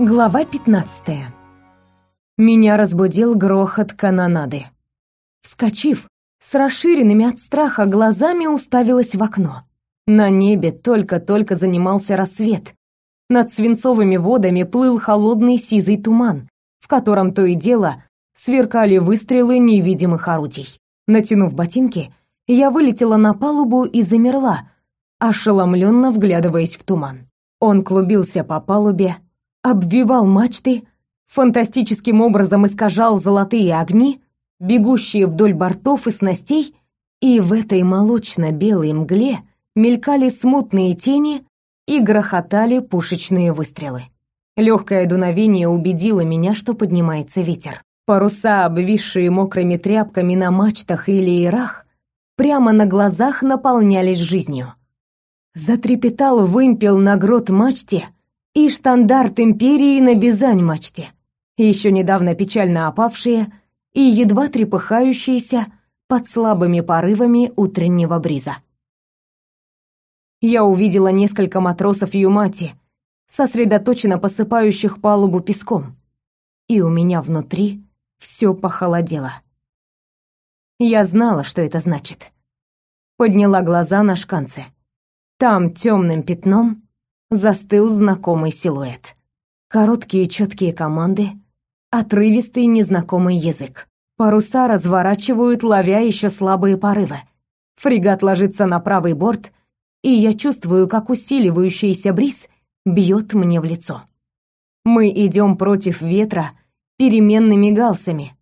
Глава 15. Меня разбудил грохот канонады. Вскочив, с расширенными от страха глазами уставилась в окно. На небе только-только занимался рассвет. Над свинцовыми водами плыл холодный сизый туман, в котором то и дело сверкали выстрелы невидимых орудий. Натянув ботинки, я вылетела на палубу и замерла, ошеломленно вглядываясь в туман. Он клубился по палубе, обвивал мачты, фантастическим образом искажал золотые огни, бегущие вдоль бортов и снастей, и в этой молочно-белой мгле мелькали смутные тени и грохотали пушечные выстрелы. Легкое дуновение убедило меня, что поднимается ветер. Паруса, обвисшие мокрыми тряпками на мачтах или леерах, прямо на глазах наполнялись жизнью. Затрепетал вымпел на грот мачте и штандарт империи на Бизань-мачте, еще недавно печально опавшие и едва трепыхающиеся под слабыми порывами утреннего бриза. Я увидела несколько матросов Юмати, сосредоточенно посыпающих палубу песком, и у меня внутри все похолодело. Я знала, что это значит. Подняла глаза на шканцы. Там темным пятном застыл знакомый силуэт. Короткие четкие команды, отрывистый незнакомый язык. Паруса разворачивают, ловя еще слабые порывы. Фрегат ложится на правый борт, и я чувствую, как усиливающийся бриз бьет мне в лицо. Мы идем против ветра переменными галсами,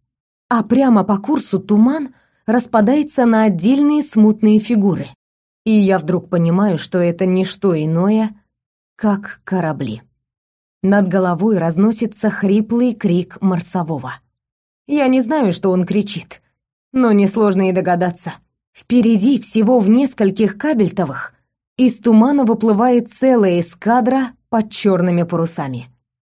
а прямо по курсу туман распадается на отдельные смутные фигуры. И я вдруг понимаю, что это не что иное, как корабли. Над головой разносится хриплый крик марсового. Я не знаю, что он кричит, но несложно и догадаться. Впереди, всего в нескольких кабельтовых, из тумана выплывает целая эскадра под черными парусами.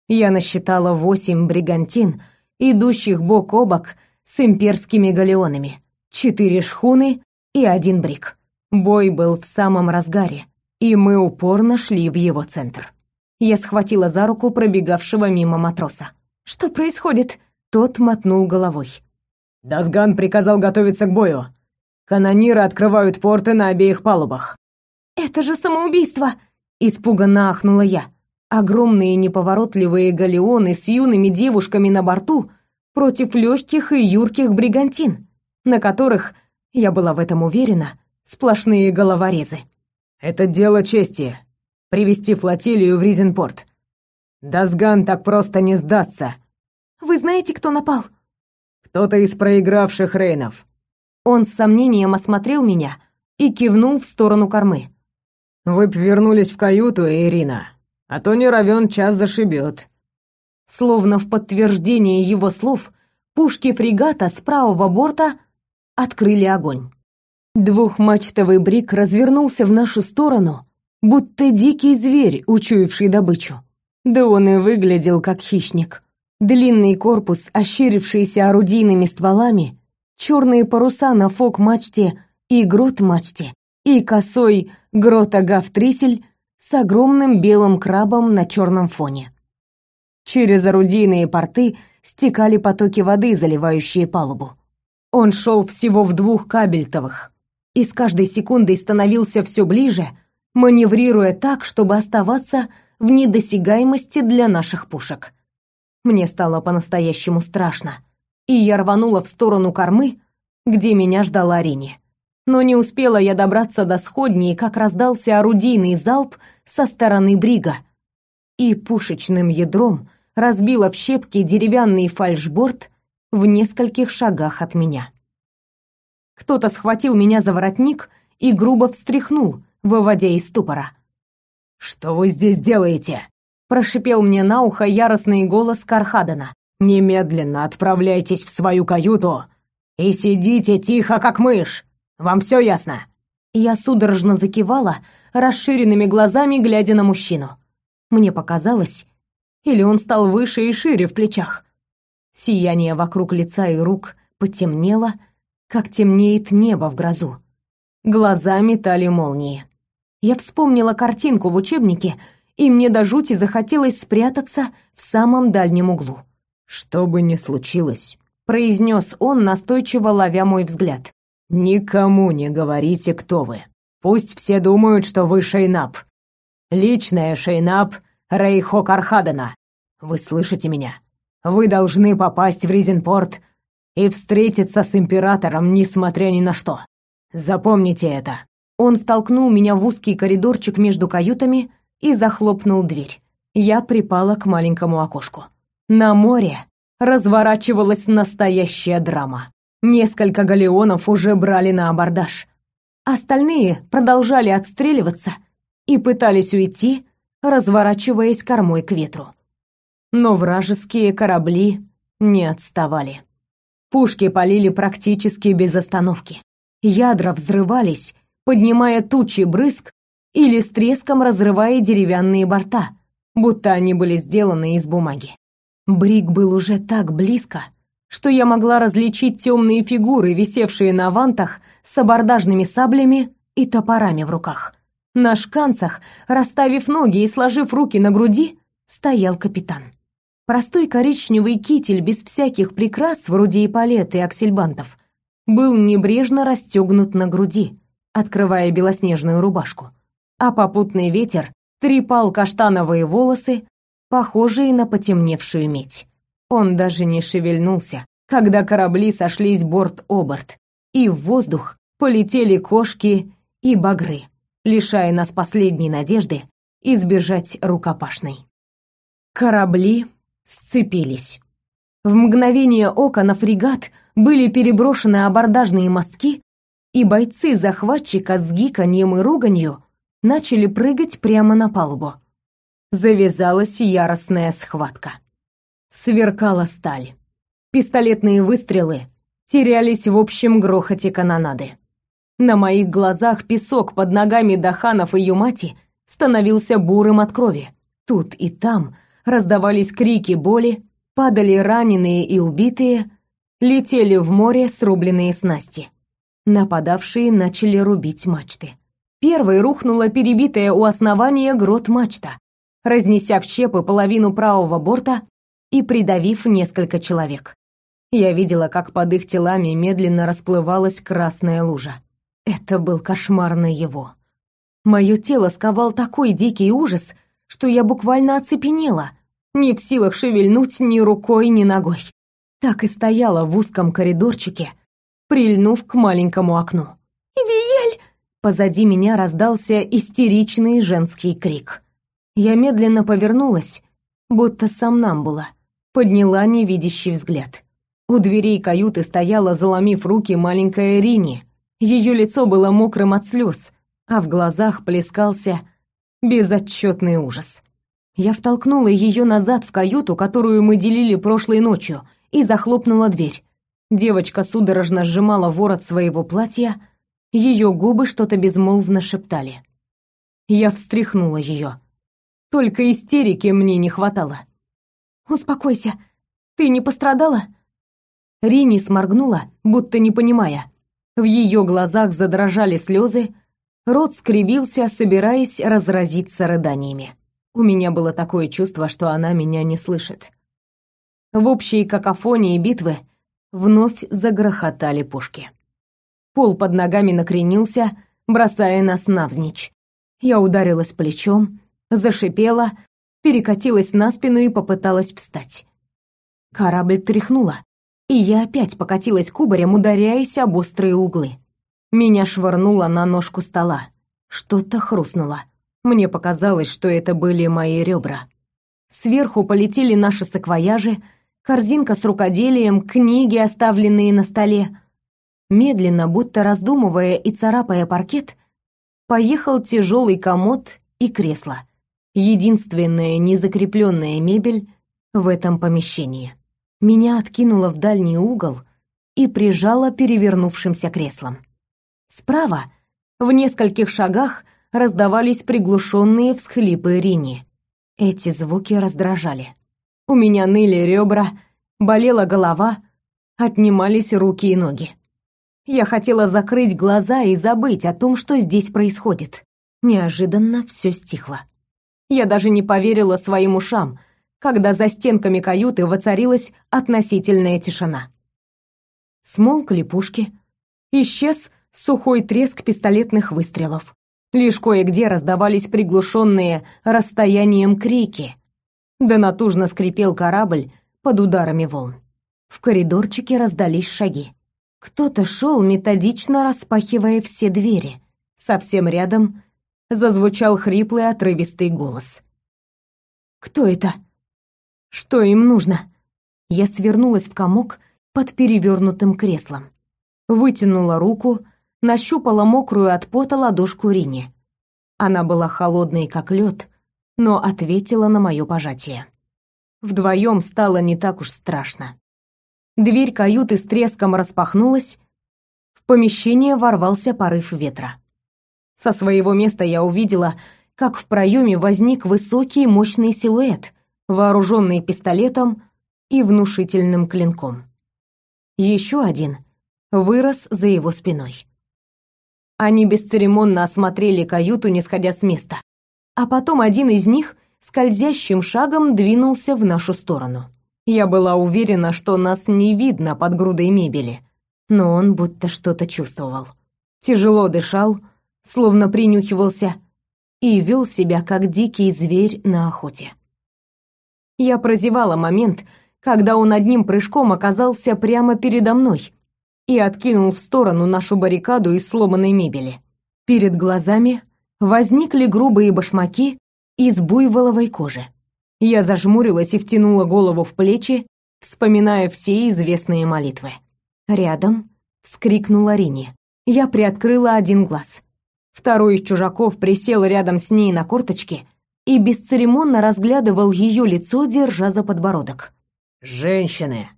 Я насчитала восемь бригантин, идущих бок о бок с имперскими галеонами, четыре шхуны и один бриг. Бой был в самом разгаре, и мы упорно шли в его центр. Я схватила за руку пробегавшего мимо матроса. «Что происходит?» Тот мотнул головой. «Дасган приказал готовиться к бою. Канониры открывают порты на обеих палубах». «Это же самоубийство!» Испуганно ахнула я. Огромные неповоротливые галеоны с юными девушками на борту против легких и юрких бригантин, на которых, я была в этом уверена, сплошные головорезы. Это дело чести привести флотилию в Ризенпорт. Дасган так просто не сдастся. Вы знаете, кто напал? Кто-то из проигравших рейнов. Он с сомнением осмотрел меня и кивнул в сторону кормы. Вы б вернулись в каюту, Ирина, а то не равен час зашибет. Словно в подтверждение его слов, пушки фрегата с правого борта открыли огонь. Двухмачтовый брик развернулся в нашу сторону, будто дикий зверь, учуявший добычу. Да он и выглядел как хищник. Длинный корпус, ощерившийся орудийными стволами, черные паруса на фок-мачте и грот-мачте, и косой грот-агав-трисель с огромным белым крабом на черном фоне. Через орудийные порты стекали потоки воды, заливающие палубу. Он шел всего в двух кабельтовых, и с каждой секундой становился все ближе, маневрируя так, чтобы оставаться в недосягаемости для наших пушек. Мне стало по-настоящему страшно, и я рванула в сторону кормы, где меня ждала Рини. Но не успела я добраться до сходней, как раздался орудийный залп со стороны брига, и пушечным ядром разбило в щепки деревянный фальшборд в нескольких шагах от меня. Кто-то схватил меня за воротник и грубо встряхнул, выводя из ступора. «Что вы здесь делаете?» прошипел мне на ухо яростный голос Кархадена. «Немедленно отправляйтесь в свою каюту и сидите тихо, как мышь. Вам все ясно?» Я судорожно закивала, расширенными глазами глядя на мужчину. Мне показалось, или он стал выше и шире в плечах. Сияние вокруг лица и рук потемнело, как темнеет небо в грозу. Глаза метали молнии. Я вспомнила картинку в учебнике и мне до жути захотелось спрятаться в самом дальнем углу. «Что бы ни случилось», — произнес он, настойчиво ловя мой взгляд, — «никому не говорите, кто вы. Пусть все думают, что вы Шейнап. Личная Шейнап Рейхо Кархадена. Вы слышите меня? Вы должны попасть в Ризенпорт и встретиться с императором, несмотря ни на что. Запомните это. Он втолкнул меня в узкий коридорчик между каютами и захлопнул дверь. Я припала к маленькому окошку. На море разворачивалась настоящая драма. Несколько галеонов уже брали на абордаж. Остальные продолжали отстреливаться и пытались уйти, разворачиваясь кормой к ветру. Но вражеские корабли не отставали. Пушки полили практически без остановки. Ядра взрывались, поднимая тучи брызг или с треском разрывая деревянные борта, будто они были сделаны из бумаги. Брик был уже так близко, что я могла различить темные фигуры, висевшие на вантах с абордажными саблями и топорами в руках. На шканцах, расставив ноги и сложив руки на груди, стоял капитан. Простой коричневый китель без всяких прикрас, вроде эполет и аксельбантов, был небрежно расстегнут на груди, открывая белоснежную рубашку. А попутный ветер трепал каштановые волосы, похожие на потемневшую медь. Он даже не шевельнулся, когда корабли сошлись борт-о-борт, и в воздух полетели кошки и багры, лишая нас последней надежды избежать рукопашной. Корабли сцепились. В мгновение ока на фрегат были переброшены абордажные мостки, и бойцы захватчика с гиканьем и руганью начали прыгать прямо на палубу. Завязалась яростная схватка. Сверкала сталь. Пистолетные выстрелы терялись в общем грохоте канонады. На моих глазах песок под ногами Даханов и Юмати становился бурым от крови. Тут и там раздавались крики боли, падали раненые и убитые, летели в море срубленные снасти. Нападавшие начали рубить мачты. Первой рухнула перебитая у основания грот мачта, разнеся в щепы половину правого борта и придавив несколько человек. Я видела, как под их телами медленно расплывалась красная лужа. Это был кошмар на его. Мое тело сковал такой дикий ужас, что я буквально оцепенела, не в силах шевельнуть ни рукой, ни ногой. Так и стояла в узком коридорчике, прильнув к маленькому окну. «Виель!» Позади меня раздался истеричный женский крик. Я медленно повернулась, будто сомнамбула, подняла невидящий взгляд. У дверей каюты стояла, заломив руки, маленькая Рини. Ее лицо было мокрым от слез, а в глазах плескался безотчетный ужас. Я втолкнула ее назад в каюту, которую мы делили прошлой ночью, и захлопнула дверь. Девочка судорожно сжимала ворот своего платья, ее губы что-то безмолвно шептали. Я встряхнула ее. Только истерики мне не хватало. «Успокойся. Ты не пострадала?» Рини сморгнула, будто не понимая. В ее глазах задрожали слезы, рот скривился, собираясь разразиться рыданиями. У меня было такое чувство, что она меня не слышит. В общей какофонии битвы вновь загрохотали пушки. Пол под ногами накренился, бросая нас навзничь. Я ударилась плечом, зашипела, перекатилась на спину и попыталась встать. Корабль тряхнула, и я опять покатилась кубарем, ударяясь об острые углы. Меня швырнуло на ножку стола. Что-то хрустнуло. Мне показалось, что это были мои ребра. Сверху полетели наши саквояжи, корзинка с рукоделием, книги, оставленные на столе. Медленно, будто раздумывая и царапая паркет, поехал тяжелый комод и кресло. Единственная незакрепленная мебель в этом помещении. Меня откинуло в дальний угол и прижало перевернувшимся креслом. Справа, в нескольких шагах, раздавались приглушенные всхлипы Рини. Эти звуки раздражали. У меня ныли ребра, болела голова, отнимались руки и ноги. Я хотела закрыть глаза и забыть о том, что здесь происходит. Неожиданно все стихло. Я даже не поверила своим ушам, когда за стенками каюты воцарилась относительная тишина. Смолкли пушки, исчез сухой треск пистолетных выстрелов. Лишь кое-где раздавались приглушенные расстоянием крики, да натужно скрипел корабль под ударами волн. В коридорчике раздались шаги. Кто-то шел, методично распахивая все двери. Совсем рядом зазвучал хриплый отрывистый голос. «Кто это? Что им нужно?» Я свернулась в комок под перевернутым креслом. Вытянула руку, нащупала мокрую от пота ладошку Рине. Она была холодной, как лед, но ответила на мое пожатие. Вдвоем стало не так уж страшно. Дверь каюты с треском распахнулась, в помещение ворвался порыв ветра. Со своего места я увидела, как в проеме возник высокий мощный силуэт, вооруженный пистолетом и внушительным клинком. Еще один вырос за его спиной. Они бесцеремонно осмотрели каюту, не сходя с места. А потом один из них скользящим шагом двинулся в нашу сторону. Я была уверена, что нас не видно под грудой мебели, но он будто что-то чувствовал. Тяжело дышал, словно принюхивался, и вел себя как дикий зверь на охоте. Я прозевала момент, когда он одним прыжком оказался прямо передо мной и откинул в сторону нашу баррикаду из сломанной мебели. Перед глазами возникли грубые башмаки из буйволовой кожи. Я зажмурилась и втянула голову в плечи, вспоминая все известные молитвы. Рядом вскрикнула Рини. Я приоткрыла один глаз. Второй из чужаков присел рядом с ней на корточки и бесцеремонно разглядывал ее лицо, держа за подбородок. «Женщины!»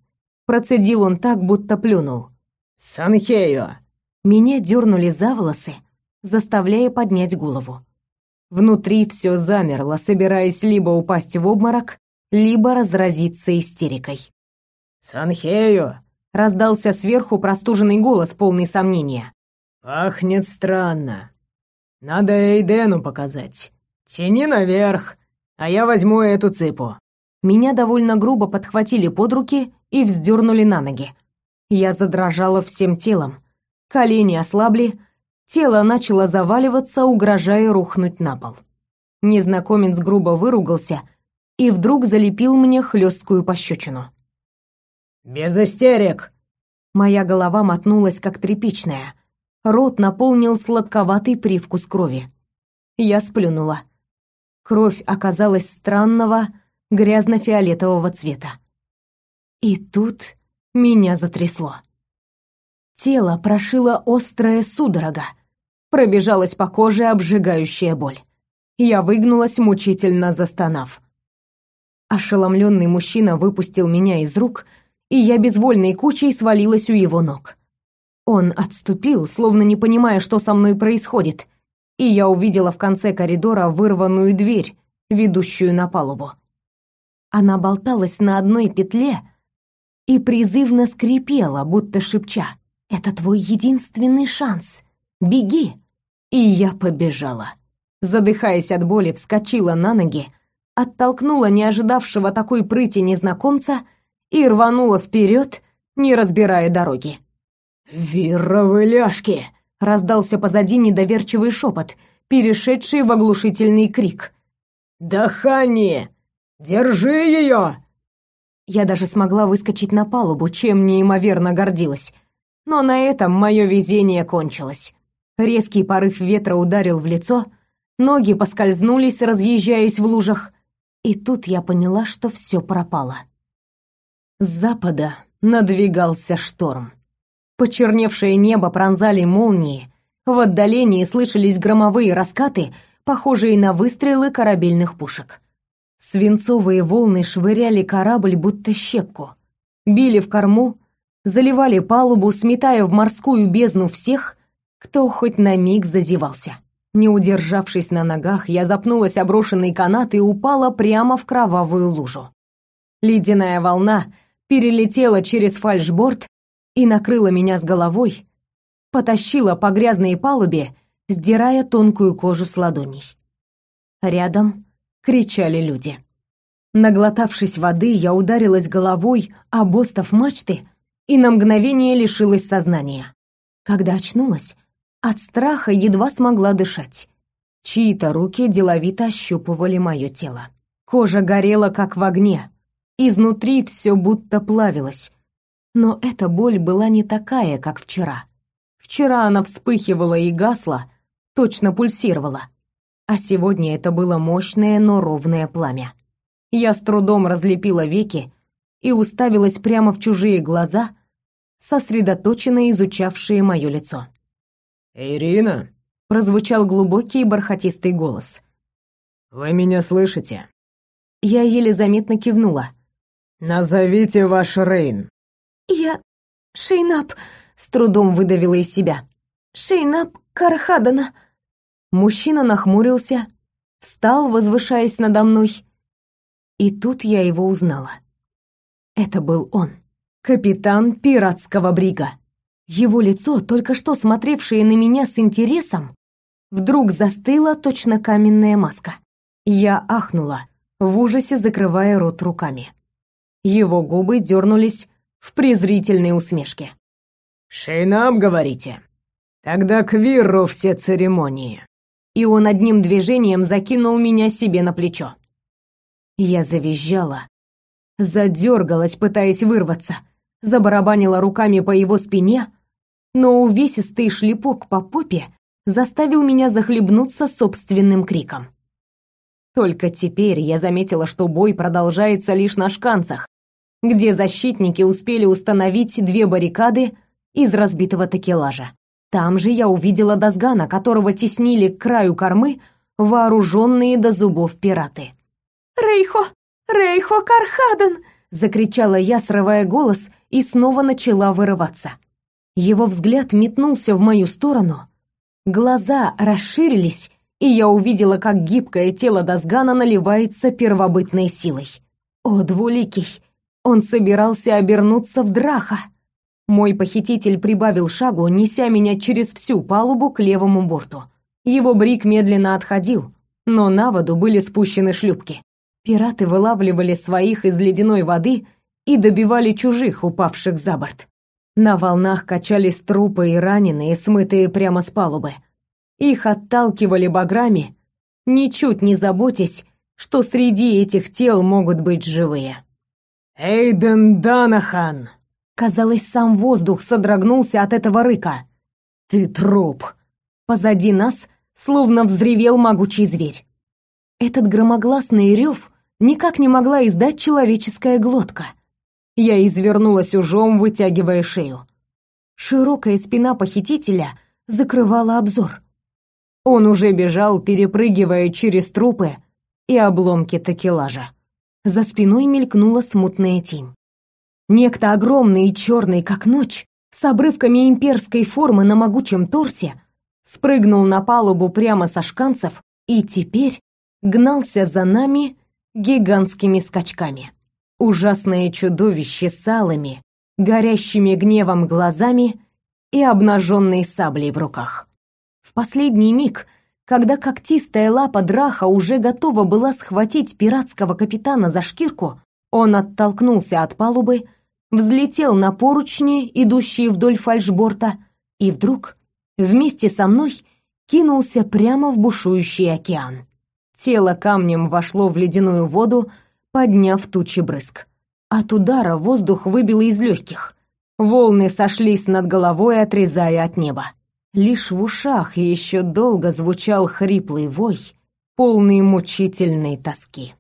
Процедил он так, будто плюнул. «Санхею!» Меня дернули за волосы, заставляя поднять голову. Внутри все замерло, собираясь либо упасть в обморок, либо разразиться истерикой. «Санхею!» — раздался сверху простуженный голос, полный сомнения. «Пахнет странно. Надо Эйдену показать. Тяни наверх, а я возьму эту цепу». Меня довольно грубо подхватили под руки и вздернули на ноги. Я задрожала всем телом. Колени ослабли, тело начало заваливаться, угрожая рухнуть на пол. Незнакомец грубо выругался и вдруг залепил мне хлесткую пощечину. «Без истерик!» Моя голова мотнулась, как тряпичная. Рот наполнил сладковатый привкус крови. Я сплюнула. Кровь оказалась странного, грязно-фиолетового цвета. И тут меня затрясло. Тело прошило острая судорога. Пробежалась по коже обжигающая боль. Я выгнулась, мучительно застонав. Ошеломленный мужчина выпустил меня из рук, и я безвольной кучей свалилась у его ног. Он отступил, словно не понимая, что со мной происходит, и я увидела в конце коридора вырванную дверь, ведущую на палубу. Она болталась на одной петле, и призывно скрипела, будто шепча «Это твой единственный шанс! Беги!» И я побежала. Задыхаясь от боли, вскочила на ноги, оттолкнула не ожидавшего такой прыти незнакомца и рванула вперед, не разбирая дороги. «Вировы ляжки!» — раздался позади недоверчивый шепот, перешедший в оглушительный крик. «Да Ханни! Держи ее!» Я даже смогла выскочить на палубу, чем неимоверно гордилась. Но на этом мое везение кончилось. Резкий порыв ветра ударил в лицо, ноги поскользнулись, разъезжаясь в лужах, и тут я поняла, что все пропало. С запада надвигался шторм. Почерневшее небо пронзали молнии, в отдалении слышались громовые раскаты, похожие на выстрелы корабельных пушек. Свинцовые волны швыряли корабль будто щепку, били в корму, заливали палубу, сметая в морскую бездну всех, кто хоть на миг зазевался. Не удержавшись на ногах, я запнулась о брошенный канат и упала прямо в кровавую лужу. Ледяная волна перелетела через фальшборд и накрыла меня с головой, потащила по грязной палубе, сдирая тонкую кожу с ладоней. Рядом кричали люди. Наглотавшись воды, я ударилась головой об остов мачты и на мгновение лишилась сознания. Когда очнулась, от страха едва смогла дышать. Чьи-то руки деловито ощупывали мое тело. Кожа горела, как в огне. Изнутри все будто плавилось. Но эта боль была не такая, как вчера. Вчера она вспыхивала и гасла, точно пульсировала. А сегодня это было мощное, но ровное пламя. Я с трудом разлепила веки и уставилась прямо в чужие глаза, сосредоточенно изучавшие мое лицо. «Ирина?» — прозвучал глубокий бархатистый голос. «Вы меня слышите?» Я еле заметно кивнула. «Назовите ваш Рейн». «Я... Шейнап», — с трудом выдавила из себя. «Шейнап Кархадана». Мужчина нахмурился, встал, возвышаясь надо мной. И тут я его узнала. Это был он, капитан пиратского брига. Его лицо, только что смотревшее на меня с интересом, вдруг застыло точно каменная маска. Я ахнула, в ужасе закрывая рот руками. Его губы дернулись в презрительной усмешке. «Шейнам, говорите? Тогда к Вирру все церемонии». И он одним движением закинул меня себе на плечо. Я завизжала, задергалась, пытаясь вырваться, забарабанила руками по его спине, но увесистый шлепок по попе заставил меня захлебнуться собственным криком. Только теперь я заметила, что бой продолжается лишь на шканцах, где защитники успели установить две баррикады из разбитого такелажа. Там же я увидела Дазгана, которого теснили к краю кормы вооруженные до зубов пираты. «Рейхо! Рейхо Кархаден!» — закричала я, срывая голос, и снова начала вырываться. Его взгляд метнулся в мою сторону, глаза расширились, и я увидела, как гибкое тело Дазгана наливается первобытной силой. О, двуликий! Он собирался обернуться в драха. Мой похититель прибавил шагу, неся меня через всю палубу к левому борту. Его брик медленно отходил, но на воду были спущены шлюпки. Пираты вылавливали своих из ледяной воды и добивали чужих, упавших за борт. На волнах качались трупы и раненые, смытые прямо с палубы. Их отталкивали баграми, ничуть не заботясь, что среди этих тел могут быть живые. «Эйден Данахан!» Казалось, сам воздух содрогнулся от этого рыка. «Ты труп!» Позади нас словно взревел могучий зверь. Этот громогласный рев никак не могла издать человеческая глотка — я извернулась ужом, вытягивая шею. Широкая спина похитителя закрывала обзор. Он уже бежал, перепрыгивая через трупы и обломки такелажа. За спиной мелькнула смутная тень. Некто огромный и черный, как ночь, с обрывками имперской формы на могучем торсе, спрыгнул на палубу прямо со шканцев и теперь гнался за нами гигантскими скачками ужасное чудовище с алыми, горящими гневом глазами и обнаженной саблей в руках. В последний миг, когда когтистая лапа Драха уже готова была схватить пиратского капитана за шкирку, он оттолкнулся от палубы, взлетел на поручни, идущие вдоль фальшборта, и вдруг вместе со мной кинулся прямо в бушующий океан. Тело камнем вошло в ледяную воду, подняв тучи брызг. От удара воздух выбило из легких. Волны сошлись над головой, отрезая от неба. Лишь в ушах еще долго звучал хриплый вой, полный мучительной тоски.